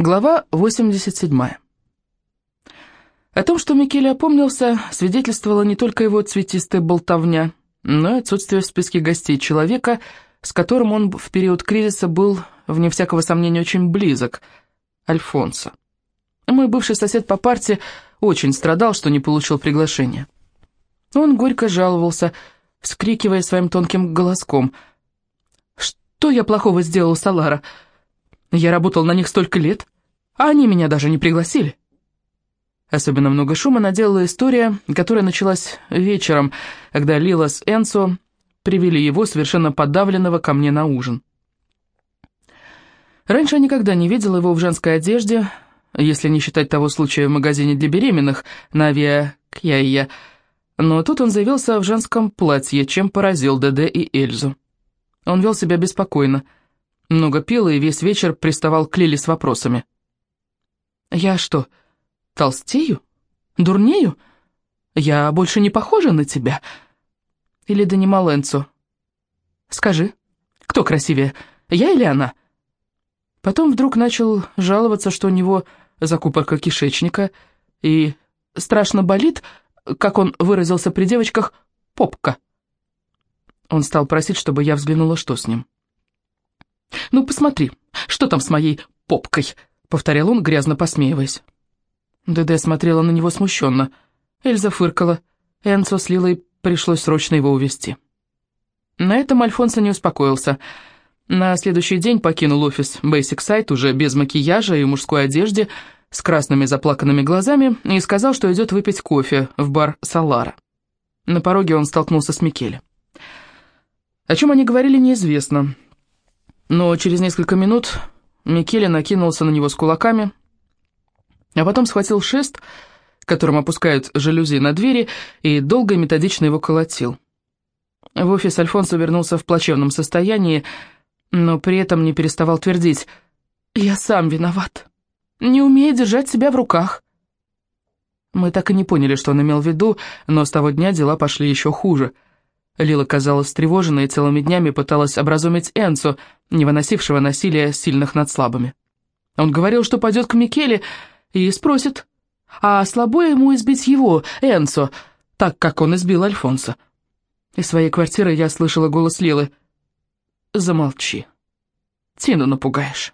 Глава 87. О том, что Микеле опомнился, свидетельствовала не только его цветистая болтовня, но и отсутствие в списке гостей человека, с которым он в период кризиса был, вне всякого сомнения, очень близок, Альфонсо. Мой бывший сосед по парте очень страдал, что не получил приглашения. Он горько жаловался, вскрикивая своим тонким голоском. «Что я плохого сделал, Салара?» Я работал на них столько лет, а они меня даже не пригласили. Особенно много шума наделала история, которая началась вечером, когда Лила с Энсо привели его, совершенно подавленного, ко мне на ужин. Раньше я никогда не видела его в женской одежде, если не считать того случая в магазине для беременных на авиа Кьяйя, но тут он заявился в женском платье, чем поразил ДД и Эльзу. Он вел себя беспокойно, много пил и весь вечер приставал к Лиле с вопросами. «Я что, толстею? Дурнею? Я больше не похожа на тебя?» Или донимал Энцо. «Скажи, кто красивее, я или она?» Потом вдруг начал жаловаться, что у него закупорка кишечника и страшно болит, как он выразился при девочках, попка. Он стал просить, чтобы я взглянула, что с ним. «Ну, посмотри, что там с моей попкой?» — повторял он, грязно посмеиваясь. ДД смотрела на него смущенно. Эльза фыркала. Энцо с Лилой пришлось срочно его увезти. На этом Альфонсо не успокоился. На следующий день покинул офис Basic Site уже без макияжа и мужской одежде, с красными заплаканными глазами, и сказал, что идет выпить кофе в бар Салара. На пороге он столкнулся с Микеле. О чем они говорили, неизвестно. Но через несколько минут Микеле накинулся на него с кулаками, а потом схватил шест, которым опускают жалюзи на двери, и долго и методично его колотил. В офис Альфонсо вернулся в плачевном состоянии, но при этом не переставал твердить «Я сам виноват, не умею держать себя в руках». Мы так и не поняли, что он имел в виду, но с того дня дела пошли еще хуже – Лила казалась встревоженной и целыми днями пыталась образумить Энцо, не выносившего насилия сильных над слабыми. Он говорил, что пойдет к Микеле и спросит, а слабо ему избить его, Энцо, так, как он избил Альфонса. Из своей квартиры я слышала голос Лилы. «Замолчи. Тину напугаешь».